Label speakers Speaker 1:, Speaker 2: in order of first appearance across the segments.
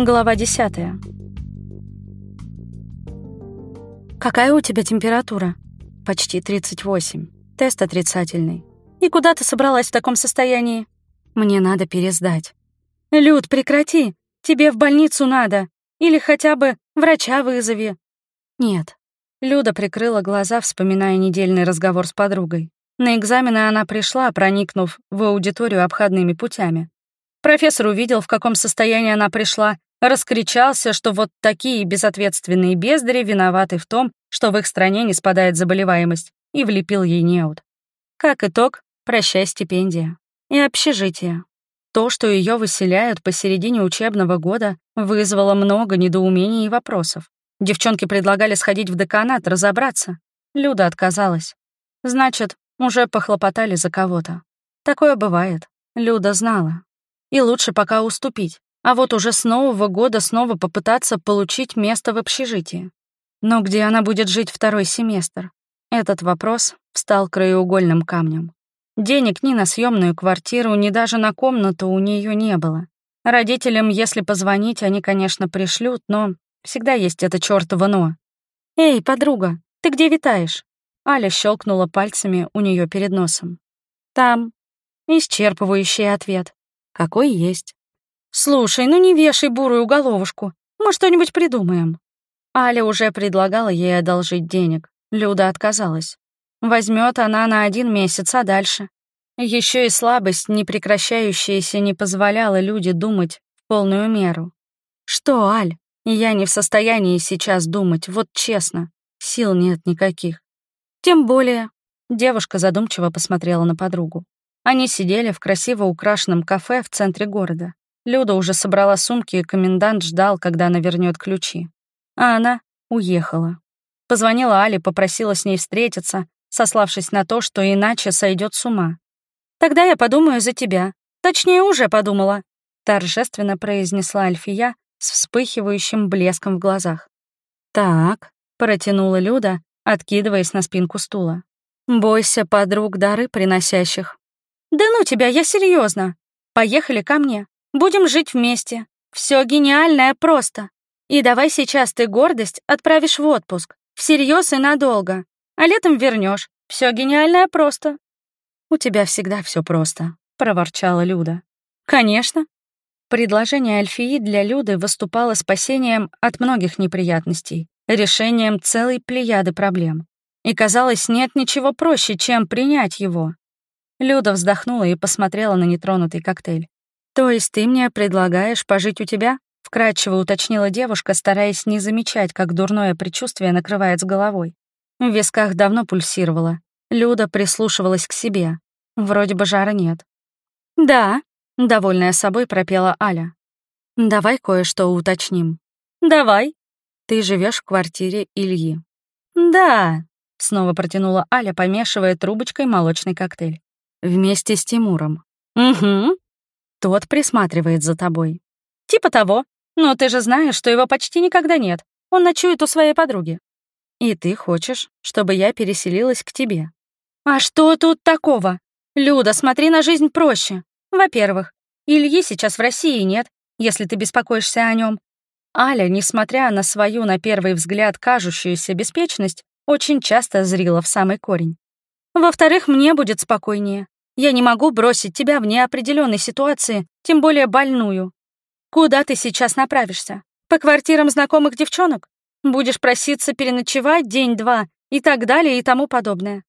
Speaker 1: Глава десятая. «Какая у тебя температура?» «Почти 38. Тест отрицательный. И куда ты собралась в таком состоянии?» «Мне надо пересдать». «Люд, прекрати! Тебе в больницу надо! Или хотя бы врача вызови!» «Нет». Люда прикрыла глаза, вспоминая недельный разговор с подругой. На экзамены она пришла, проникнув в аудиторию обходными путями. Профессор увидел, в каком состоянии она пришла, раскричался, что вот такие безответственные бездари виноваты в том, что в их стране не спадает заболеваемость, и влепил ей неуд. Как итог, прощай стипендия. И общежитие. То, что ее выселяют посередине учебного года, вызвало много недоумений и вопросов. Девчонки предлагали сходить в деканат, разобраться. Люда отказалась. Значит, уже похлопотали за кого-то. Такое бывает. Люда знала. И лучше пока уступить, а вот уже с Нового года снова попытаться получить место в общежитии. Но где она будет жить второй семестр? Этот вопрос встал краеугольным камнем. Денег ни на съемную квартиру, ни даже на комнату у нее не было. Родителям, если позвонить, они, конечно, пришлют, но всегда есть это чёртово «но». «Эй, подруга, ты где витаешь?» Аля щелкнула пальцами у нее перед носом. «Там». Исчерпывающий ответ. Какой есть. «Слушай, ну не вешай бурую головушку. Мы что-нибудь придумаем». Аля уже предлагала ей одолжить денег. Люда отказалась. Возьмет она на один месяц, а дальше? Еще и слабость, не прекращающаяся, не позволяла Люде думать в полную меру. «Что, Аль? Я не в состоянии сейчас думать, вот честно. Сил нет никаких. Тем более...» Девушка задумчиво посмотрела на подругу. Они сидели в красиво украшенном кафе в центре города. Люда уже собрала сумки, и комендант ждал, когда она вернет ключи. А она уехала. Позвонила Але, попросила с ней встретиться, сославшись на то, что иначе сойдет с ума. «Тогда я подумаю за тебя. Точнее, уже подумала», — торжественно произнесла Альфия с вспыхивающим блеском в глазах. «Так», — протянула Люда, откидываясь на спинку стула. «Бойся подруг дары приносящих». «Да ну тебя, я серьезно. Поехали ко мне. Будем жить вместе. Все гениальное просто. И давай сейчас ты гордость отправишь в отпуск. Всерьез и надолго. А летом вернешь. Все гениальное просто. У тебя всегда все просто, проворчала Люда. Конечно. Предложение Альфии для Люды выступало спасением от многих неприятностей, решением целой плеяды проблем. И казалось, нет ничего проще, чем принять его. Люда вздохнула и посмотрела на нетронутый коктейль. «То есть ты мне предлагаешь пожить у тебя?» — вкратчиво уточнила девушка, стараясь не замечать, как дурное предчувствие накрывает с головой. В висках давно пульсировало. Люда прислушивалась к себе. Вроде бы жара нет. «Да», — довольная собой пропела Аля. «Давай кое-что уточним». «Давай». «Ты живешь в квартире Ильи». «Да», — снова протянула Аля, помешивая трубочкой молочный коктейль. «Вместе с Тимуром». «Угу», тот присматривает за тобой. Типа того. Но ты же знаешь, что его почти никогда нет. Он ночует у своей подруги. И ты хочешь, чтобы я переселилась к тебе. А что тут такого? Люда, смотри на жизнь проще. Во-первых, Ильи сейчас в России нет, если ты беспокоишься о нем. Аля, несмотря на свою, на первый взгляд, кажущуюся беспечность, очень часто зрила в самый корень. Во-вторых, мне будет спокойнее. Я не могу бросить тебя в неопределенной ситуации, тем более больную. Куда ты сейчас направишься? По квартирам знакомых девчонок? Будешь проситься переночевать день-два и так далее и тому подобное.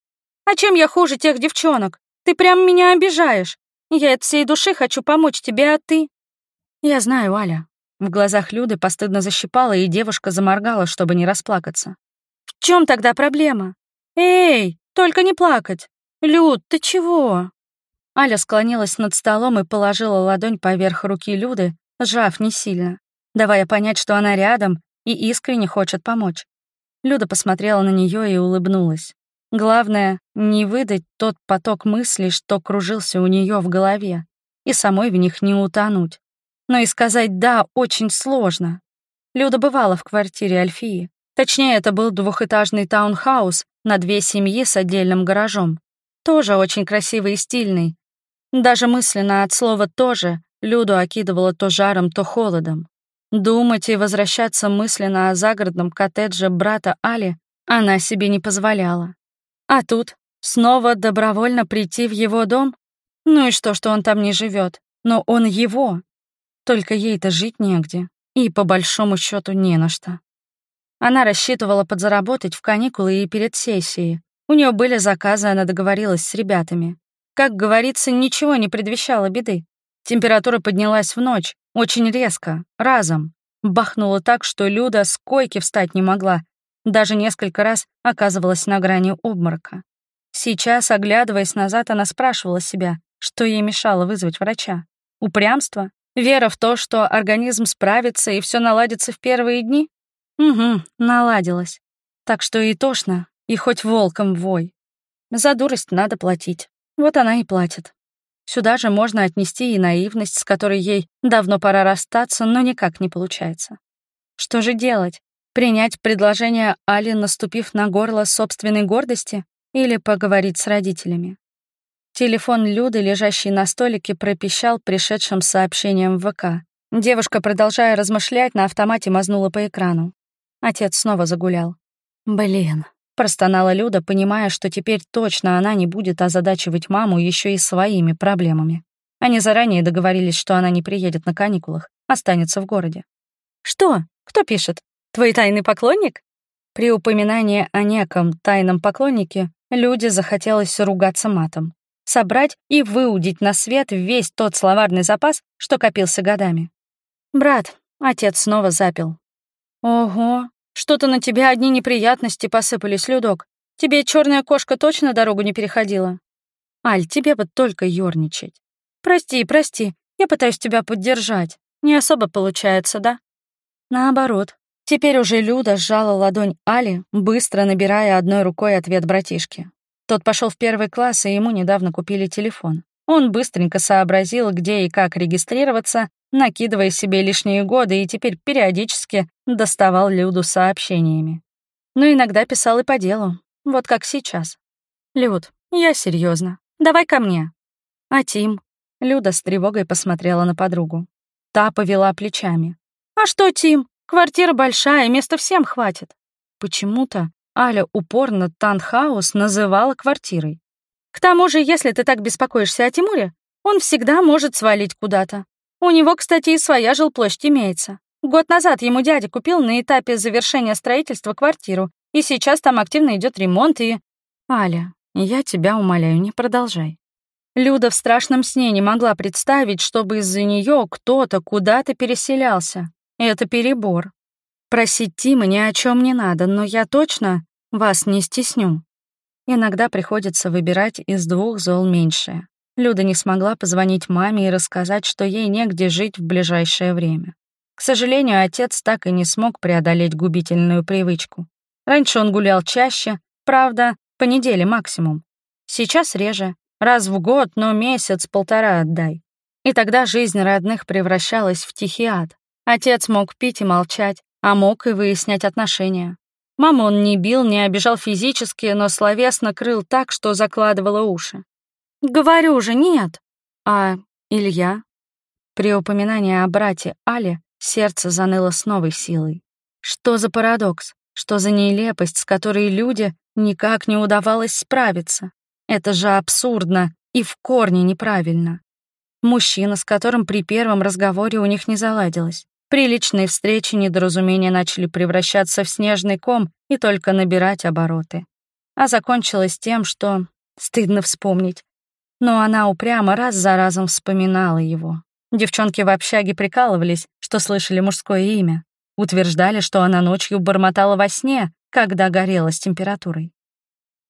Speaker 1: А чем я хуже тех девчонок? Ты прям меня обижаешь. Я от всей души хочу помочь тебе, а ты... Я знаю, Аля. В глазах Люды постыдно защипала, и девушка заморгала, чтобы не расплакаться. В чем тогда проблема? Эй, только не плакать. Люд, ты чего? Аля склонилась над столом и положила ладонь поверх руки Люды, сжав не сильно, давая понять, что она рядом и искренне хочет помочь. Люда посмотрела на нее и улыбнулась. Главное, не выдать тот поток мыслей, что кружился у нее в голове, и самой в них не утонуть. Но и сказать «да» очень сложно. Люда бывала в квартире Альфии. Точнее, это был двухэтажный таунхаус на две семьи с отдельным гаражом. Тоже очень красивый и стильный, даже мысленно от слова «тоже» Люду окидывало то жаром, то холодом. Думать и возвращаться мысленно о загородном коттедже брата Али она себе не позволяла. А тут снова добровольно прийти в его дом? Ну и что, что он там не живет? Но он его. Только ей-то жить негде. И по большому счету не на что. Она рассчитывала подзаработать в каникулы и перед сессией. У нее были заказы, она договорилась с ребятами. Как говорится, ничего не предвещало беды. Температура поднялась в ночь, очень резко, разом. Бахнуло так, что Люда с койки встать не могла. Даже несколько раз оказывалась на грани обморока. Сейчас, оглядываясь назад, она спрашивала себя, что ей мешало вызвать врача. Упрямство? Вера в то, что организм справится и все наладится в первые дни? Угу, наладилось. Так что и тошно, и хоть волком вой. За дурость надо платить. Вот она и платит. Сюда же можно отнести и наивность, с которой ей давно пора расстаться, но никак не получается. Что же делать? Принять предложение Али, наступив на горло собственной гордости, или поговорить с родителями? Телефон Люды, лежащий на столике, пропищал пришедшим сообщением в ВК. Девушка, продолжая размышлять, на автомате мазнула по экрану. Отец снова загулял. «Блин», — простонала Люда, понимая, что теперь точно она не будет озадачивать маму еще и своими проблемами. Они заранее договорились, что она не приедет на каникулах, останется в городе. «Что? Кто пишет? Твой тайный поклонник?» При упоминании о неком тайном поклоннике Люде захотелось ругаться матом собрать и выудить на свет весь тот словарный запас, что копился годами. «Брат», — отец снова запил. «Ого, что-то на тебя одни неприятности посыпались, Людок. Тебе черная кошка точно дорогу не переходила?» «Аль, тебе бы только ёрничать. Прости, прости, я пытаюсь тебя поддержать. Не особо получается, да?» Наоборот. Теперь уже Люда сжала ладонь Али, быстро набирая одной рукой ответ братишки. Тот пошел в первый класс, и ему недавно купили телефон. Он быстренько сообразил, где и как регистрироваться, накидывая себе лишние годы, и теперь периодически доставал Люду сообщениями. Но иногда писал и по делу, вот как сейчас. «Люд, я серьезно. Давай ко мне». «А Тим?» Люда с тревогой посмотрела на подругу. Та повела плечами. «А что, Тим? Квартира большая, места всем хватит». Почему-то Аля упорно Танхаус называла квартирой. К тому же, если ты так беспокоишься о Тимуре, он всегда может свалить куда-то. У него, кстати, и своя жилплощадь имеется. Год назад ему дядя купил на этапе завершения строительства квартиру, и сейчас там активно идет ремонт и... Аля, я тебя умоляю, не продолжай. Люда в страшном сне не могла представить, чтобы из-за нее кто-то куда-то переселялся. Это перебор. Просить Тима ни о чем не надо, но я точно вас не стесню. Иногда приходится выбирать из двух зол меньшее. Люда не смогла позвонить маме и рассказать, что ей негде жить в ближайшее время. К сожалению, отец так и не смог преодолеть губительную привычку. Раньше он гулял чаще, правда, по неделе максимум. Сейчас реже, раз в год, но месяц-полтора отдай. И тогда жизнь родных превращалась в тихий ад. Отец мог пить и молчать, а мог и выяснять отношения. Маму он не бил, не обижал физически, но словесно крыл так, что закладывало уши. «Говорю же, нет!» «А Илья?» При упоминании о брате Але сердце заныло с новой силой. Что за парадокс? Что за нелепость, с которой люди никак не удавалось справиться? Это же абсурдно и в корне неправильно. Мужчина, с которым при первом разговоре у них не заладилось. При личной встрече недоразумения начали превращаться в снежный ком и только набирать обороты. А закончилось тем, что стыдно вспомнить. Но она упрямо раз за разом вспоминала его. Девчонки в общаге прикалывались, что слышали мужское имя. Утверждали, что она ночью бормотала во сне, когда горела с температурой.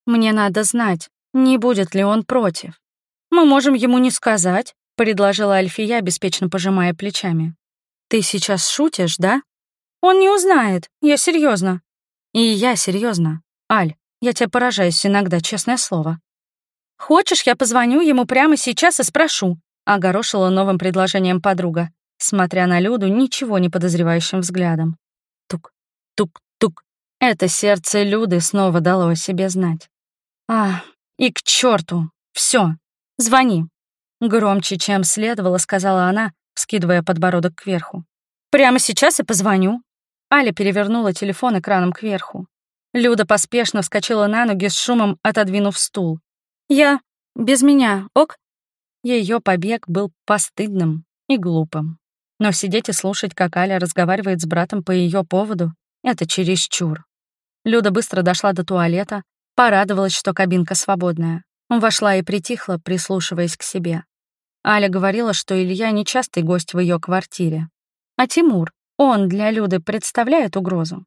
Speaker 1: «Мне надо знать, не будет ли он против. Мы можем ему не сказать», — предложила Альфия, беспечно пожимая плечами. Ты сейчас шутишь, да? Он не узнает, я серьезно. И я серьезно. Аль, я тебя поражаюсь иногда, честное слово. Хочешь, я позвоню ему прямо сейчас и спрошу, огорошила новым предложением подруга, смотря на Люду ничего не подозревающим взглядом. Тук, тук, тук. Это сердце Люды снова дало о себе знать. А, и к черту! Все, звони. Громче, чем следовало, сказала она, скидывая подбородок кверху. Прямо сейчас и позвоню». Аля перевернула телефон экраном кверху. Люда поспешно вскочила на ноги с шумом, отодвинув стул. «Я... без меня, ок?» Ее побег был постыдным и глупым. Но сидеть и слушать, как Аля разговаривает с братом по ее поводу, это чересчур. Люда быстро дошла до туалета, порадовалась, что кабинка свободная. Вошла и притихла, прислушиваясь к себе. Аля говорила, что Илья нечастый гость в ее квартире. А Тимур, он для Люды представляет угрозу.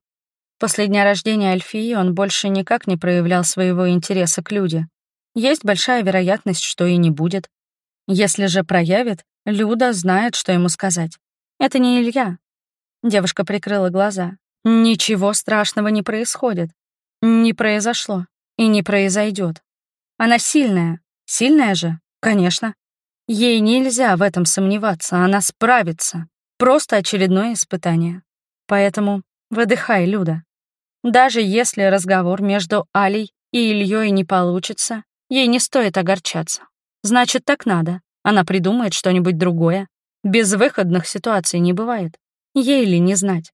Speaker 1: После дня рождения Альфии он больше никак не проявлял своего интереса к Люде. Есть большая вероятность, что и не будет. Если же проявит, Люда знает, что ему сказать. Это не Илья. Девушка прикрыла глаза. Ничего страшного не происходит. Не произошло и не произойдет. Она сильная. Сильная же, конечно. Ей нельзя в этом сомневаться, она справится. Просто очередное испытание. Поэтому выдыхай, Люда. Даже если разговор между Алей и Ильей не получится, ей не стоит огорчаться. Значит, так надо. Она придумает что-нибудь другое. Без выходных ситуаций не бывает. Ей ли не знать.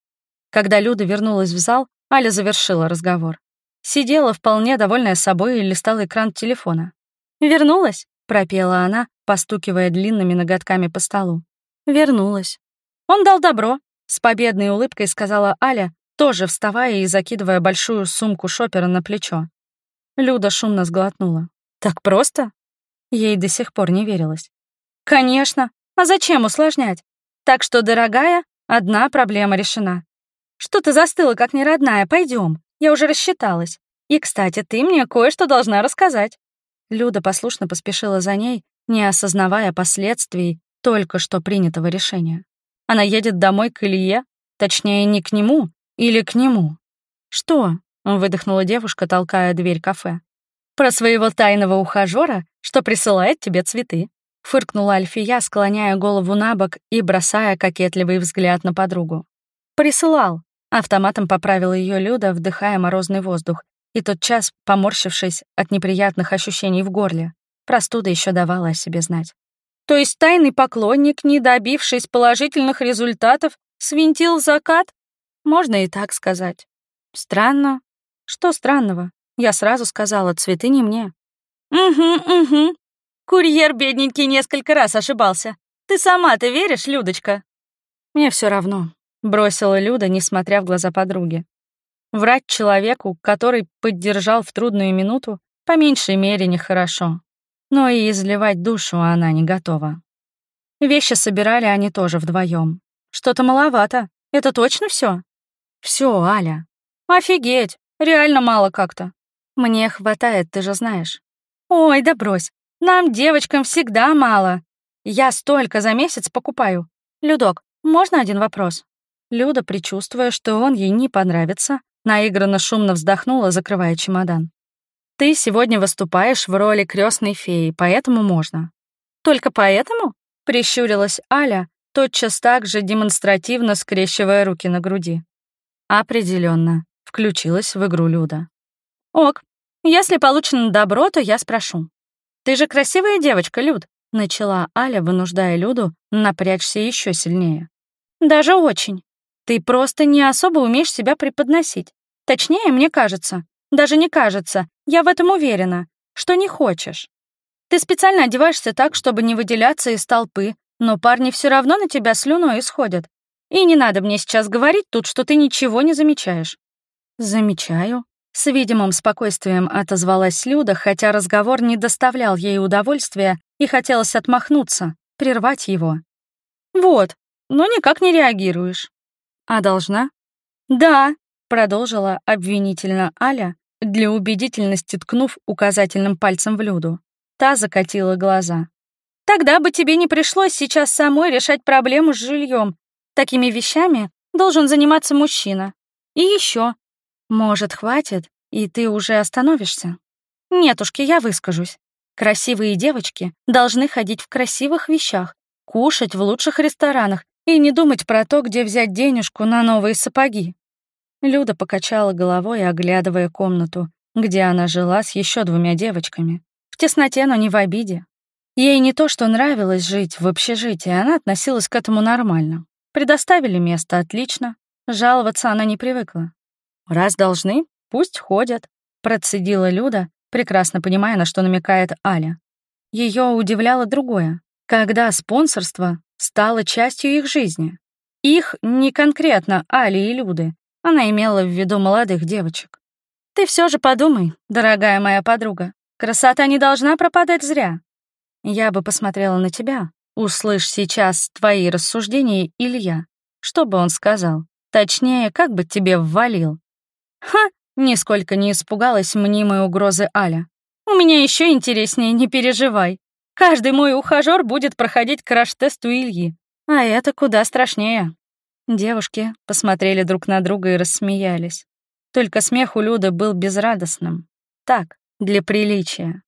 Speaker 1: Когда Люда вернулась в зал, Аля завершила разговор. Сидела вполне довольная собой и листала экран телефона. «Вернулась?» — пропела она, постукивая длинными ноготками по столу. «Вернулась». «Он дал добро», — с победной улыбкой сказала Аля, тоже вставая и закидывая большую сумку шопера на плечо. Люда шумно сглотнула. «Так просто?» Ей до сих пор не верилось. «Конечно. А зачем усложнять? Так что, дорогая, одна проблема решена. Что ты застыла, как неродная? Пойдем. Я уже рассчиталась. И, кстати, ты мне кое-что должна рассказать». Люда послушно поспешила за ней, не осознавая последствий только что принятого решения. Она едет домой к Илье, точнее, не к нему, или к нему. «Что?» — выдохнула девушка, толкая дверь кафе. «Про своего тайного ухажера, что присылает тебе цветы», — фыркнула Альфия, склоняя голову на бок и бросая кокетливый взгляд на подругу. «Присылал», Автоматом поправила ее Люда, вдыхая морозный воздух, и тот час, поморщившись от неприятных ощущений в горле, простуда еще давала о себе знать. То есть тайный поклонник, не добившись положительных результатов, свинтил закат? Можно и так сказать. Странно. Что странного? Я сразу сказала, цветы не мне. Угу, угу. Курьер бедненький несколько раз ошибался. Ты сама-то веришь, Людочка? Мне все равно. Бросила Люда, несмотря в глаза подруги. Врать человеку, который поддержал в трудную минуту, по меньшей мере нехорошо. Но и изливать душу она не готова. Вещи собирали они тоже вдвоем. Что-то маловато. Это точно все? Все, Аля. Офигеть, реально мало как-то. Мне хватает, ты же знаешь. Ой, да брось. Нам, девочкам, всегда мало. Я столько за месяц покупаю. Людок, можно один вопрос? Люда, предчувствуя, что он ей не понравится, наигранно шумно вздохнула, закрывая чемодан. «Ты сегодня выступаешь в роли крестной феи, поэтому можно». «Только поэтому?» — прищурилась Аля, тотчас так же демонстративно скрещивая руки на груди. Определенно, включилась в игру Люда. «Ок, если получено добро, то я спрошу. Ты же красивая девочка, Люд», — начала Аля, вынуждая Люду напрячься еще сильнее. «Даже очень. Ты просто не особо умеешь себя преподносить. Точнее, мне кажется, даже не кажется, я в этом уверена, что не хочешь. Ты специально одеваешься так, чтобы не выделяться из толпы, но парни все равно на тебя слюной исходят. И не надо мне сейчас говорить тут, что ты ничего не замечаешь. Замечаю. С видимым спокойствием отозвалась Люда, хотя разговор не доставлял ей удовольствия и хотелось отмахнуться, прервать его. Вот, но никак не реагируешь. «А должна?» «Да», — продолжила обвинительно Аля, для убедительности ткнув указательным пальцем в Люду. Та закатила глаза. «Тогда бы тебе не пришлось сейчас самой решать проблему с жильем. Такими вещами должен заниматься мужчина. И еще. Может, хватит, и ты уже остановишься? Нетушки, я выскажусь. Красивые девочки должны ходить в красивых вещах, кушать в лучших ресторанах и не думать про то, где взять денежку на новые сапоги. Люда покачала головой, оглядывая комнату, где она жила с еще двумя девочками. В тесноте, но не в обиде. Ей не то, что нравилось жить в общежитии, она относилась к этому нормально. Предоставили место отлично. Жаловаться она не привыкла. Раз должны, пусть ходят, процедила Люда, прекрасно понимая, на что намекает Аля. Ее удивляло другое. Когда спонсорство стало частью их жизни. Их не конкретно Али и Люды. Она имела в виду молодых девочек. Ты все же подумай, дорогая моя подруга. Красота не должна пропадать зря. Я бы посмотрела на тебя. Услышь сейчас твои рассуждения, Илья. Что бы он сказал? Точнее, как бы тебе ввалил. Ха! Нисколько не испугалась мнимой угрозы Аля. У меня еще интереснее, не переживай. Каждый мой ухажер будет проходить краш-тест у Ильи. А это куда страшнее. Девушки посмотрели друг на друга и рассмеялись. Только смех у Люды был безрадостным. Так, для приличия.